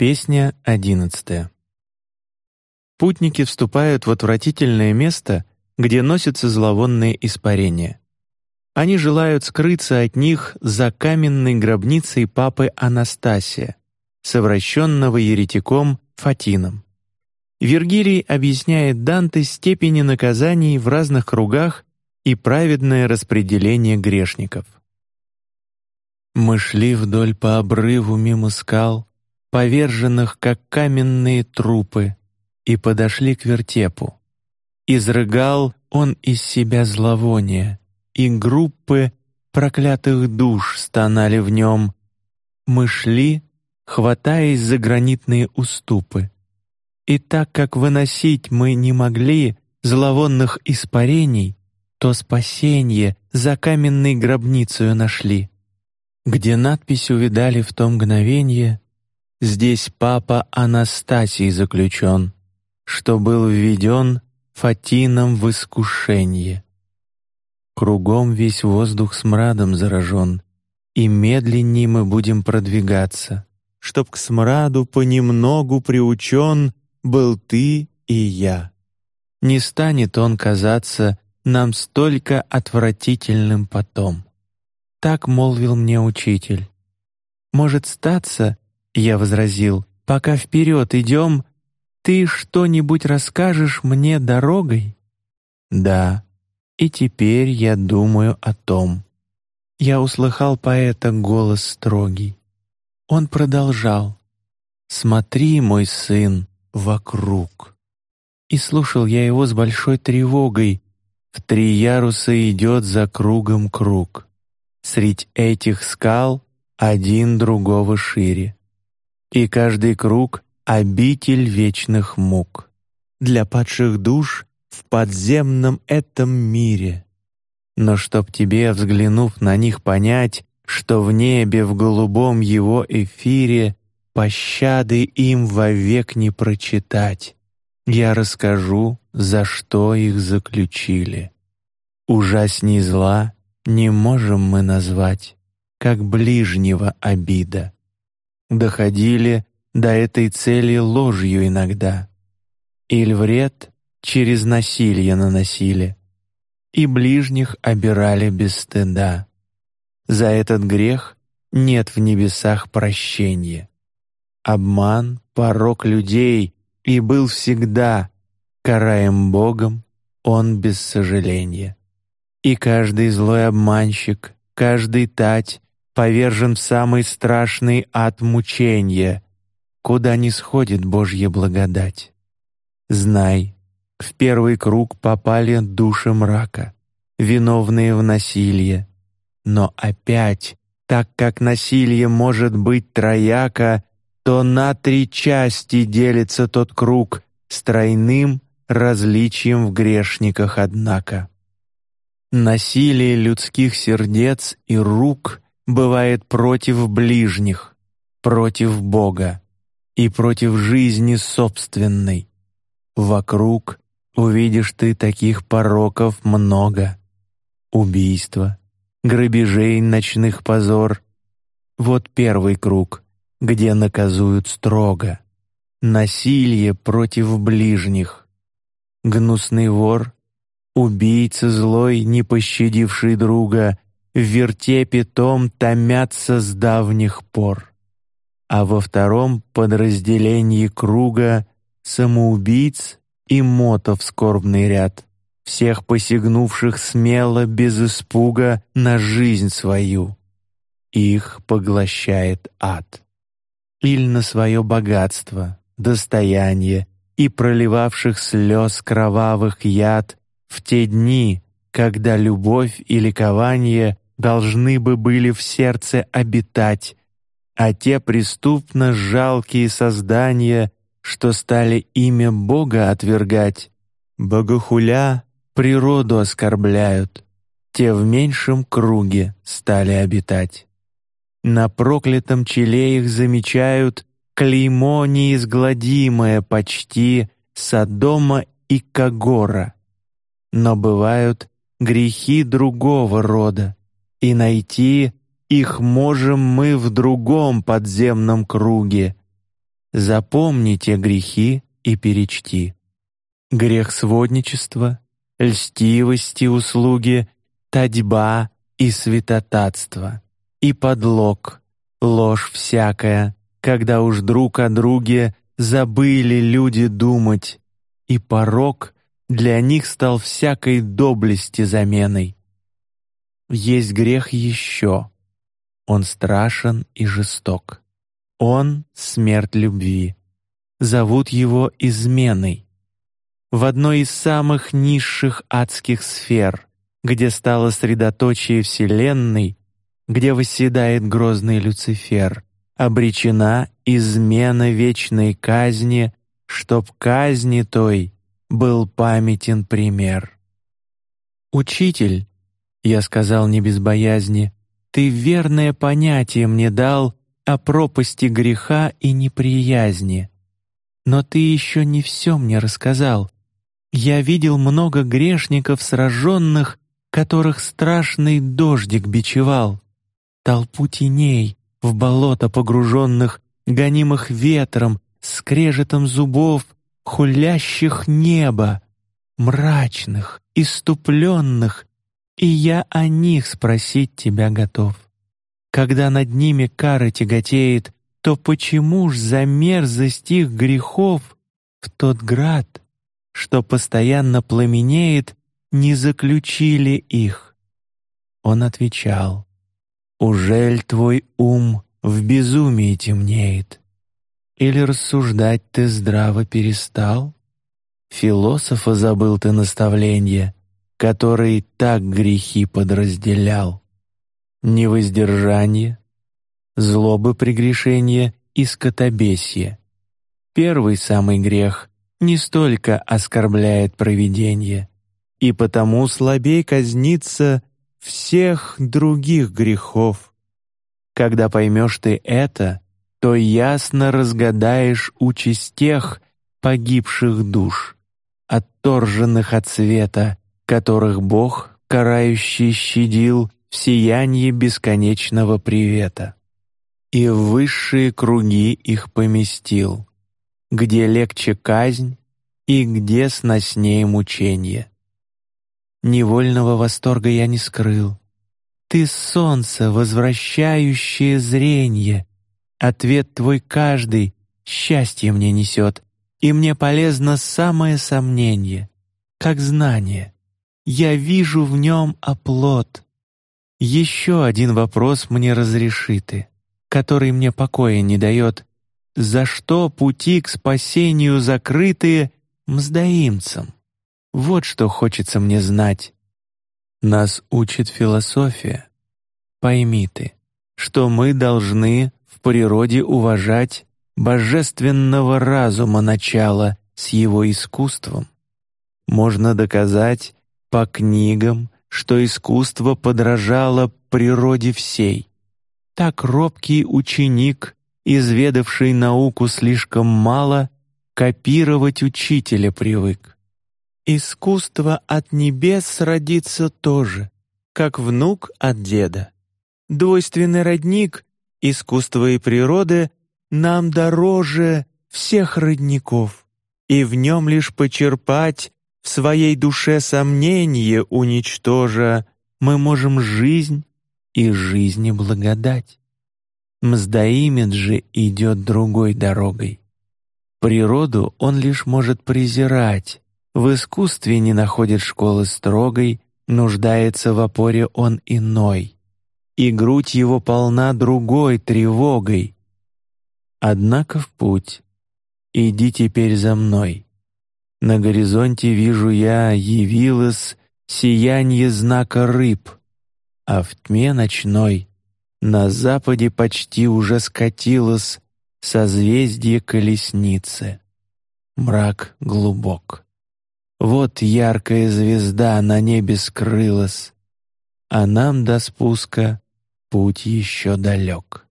Песня одиннадцатая. Путники вступают в отвратительное место, где носятся зловонные испарения. Они желают скрыться от них за каменной гробницей папы Анастасия, совращенного еретиком Фатином. Вергилий объясняет Данте степени наказаний в разных кругах и праведное распределение грешников. Мы шли вдоль по обрыву мимо скал, поверженных как каменные трупы, и подошли к вертепу. Изрыгал он из себя зловоние, и группы проклятых душ стонали в нем. Мы шли, хватаясь за гранитные уступы, и так как выносить мы не могли зловонных испарений, то спасение за каменной гробницей нашли, где надпись увидали в том мгновенье Здесь папа Анастасий заключен, что был введен Фатином в искушение. Кругом весь воздух смрадом заражен, и медленней мы будем продвигаться, чтоб к смраду понемногу приучен был ты и я. Не станет он казаться нам столько отвратительным потом. Так молвил мне учитель. Может статься, я возразил, пока вперед идем, ты что-нибудь расскажешь мне дорогой? Да, и теперь я думаю о том. Я услыхал поэта голос строгий. Он продолжал: "Смотри, мой сын, вокруг". И слушал я его с большой тревогой. В три яруса идет за кругом круг. Средь этих скал один другого шире и каждый круг — обитель вечных мук для падших душ в подземном этом мире. Но чтоб тебе, взглянув на них, понять, что в небе в голубом его эфире пощады им вовек не прочитать, я расскажу, за что их заключили. Ужасней зла не можем мы назвать, как ближнего обида доходили до этой цели ложью иногда, или вред через насилие наносили, и ближних обирали без стыда. За этот грех нет в небесах прощения. Обман, порок людей и был всегда караем Богом, он без сожаления. И каждый злой обманщик, каждый тать повержен в самый страшный ад мучения, куда не сходит Божья благодать. Знай, в первый круг попали души мрака, виновные в насилии, но опять, так как насилие может быть трояко, то на три части делится тот круг с тройным различием в грешниках, однако. Насилие людских сердец и рук бывает против ближних, против Бога и против жизни собственной. Вокруг увидишь ты таких пороков много: убийства, грабежей, ночных позор. Вот первый круг, где наказуют строго. Насилие против ближних, гнусный вор, убийца злой, не пощадивший друга в вертепе том томятся с давних пор, а во втором подразделении круга самоубийц и мотов скорбный ряд, всех посягнувших смело без испуга на жизнь свою. Их поглощает ад. Иль на свое богатство, достояние и проливавших слез кровавых яд в те дни, когда любовь и ликование должны бы были в сердце обитать, а те преступно жалкие создания, что стали имя Бога отвергать, богохуля природу оскорбляют, те в меньшем круге стали обитать. На проклятом челе их замечают клеймо неизгладимое почти Содома и Кагора, но бывают грехи другого рода, и найти их можем мы в другом подземном круге. запомните грехи и перечти. Грех сводничества, льстивости услуги, татьба и святотатство, и подлог, ложь всякая, когда уж друг о друге забыли люди думать, и порок для них стал всякой доблести заменой. Есть грех еще, он страшен и жесток. Он — смерть любви. Зовут его изменой. В одной из самых низших адских сфер, где стало средоточие вселенной, где восседает грозный Люцифер, обречена измена вечной казни, чтоб казни той был памятен пример. Учитель, я сказал не без боязни, ты верное понятие мне дал о пропасти греха и неприязни. Но ты еще не все мне рассказал. Я видел много грешников сраженных, которых страшный дождик бичевал, толпу теней в болото погруженных, гонимых ветром, скрежетом зубов, хулящих небо, мрачных, иступленных, и я о них спросить тебя готов. Когда над ними кара тяготеет, то почему ж за мерзость их грехов в тот град, что постоянно пламенеет, не заключили их? Он отвечал: Ужель твой ум в безумии темнеет? Или рассуждать ты здраво перестал? Философа забыл ты наставление, который так грехи подразделял невоздержание, злобы прегрешения и скотобесие. Первый самый грех не столько оскорбляет провидение, и потому слабей казнится всех других грехов. Когда поймешь ты это, то ясно разгадаешь участь тех погибших душ, отторженных от света, которых Бог карающий щадил в сиянии бесконечного привета, и в высшие круги их поместил, где легче казнь и где сноснее мучение. Невольного восторга я не скрыл. Ты солнце, возвращающее зрение. Ответ твой каждый счастье мне несет, и мне полезно самое сомнение, как знание. Я вижу в нем оплот. Еще один вопрос мне разрешиты, который мне покоя не дает. За что пути к спасению закрытые мздоимцам? Вот что хочется мне знать. Нас учит философия. Пойми ты, что мы должны в природе уважать божественного разума начала с его искусством. Можно доказать по книгам, что искусство подражало природе всей. Так робкий ученик, изведавший науку слишком мало, копировать учителя привык. Искусство от небес родится тоже, как внук от деда. Двойственный родник искусства и природы нам дороже всех родников, и в нем лишь почерпать в своей душе сомнение уничтожа, мы можем жизнь и жизни благодать. Мздаимет же идет другой дорогой. Природу он лишь может презирать, в искусстве не находит школы строгой, нуждается в опоре он иной, и грудь его полна другой тревогой. Однако в путь, иди теперь за мной. На горизонте вижу я явилось сияние знака рыб, а в тьме ночной на западе почти уже скатилось созвездие колесницы. Мрак глубок. Вот яркая звезда на небе скрылась, а нам до спуска путь еще далек.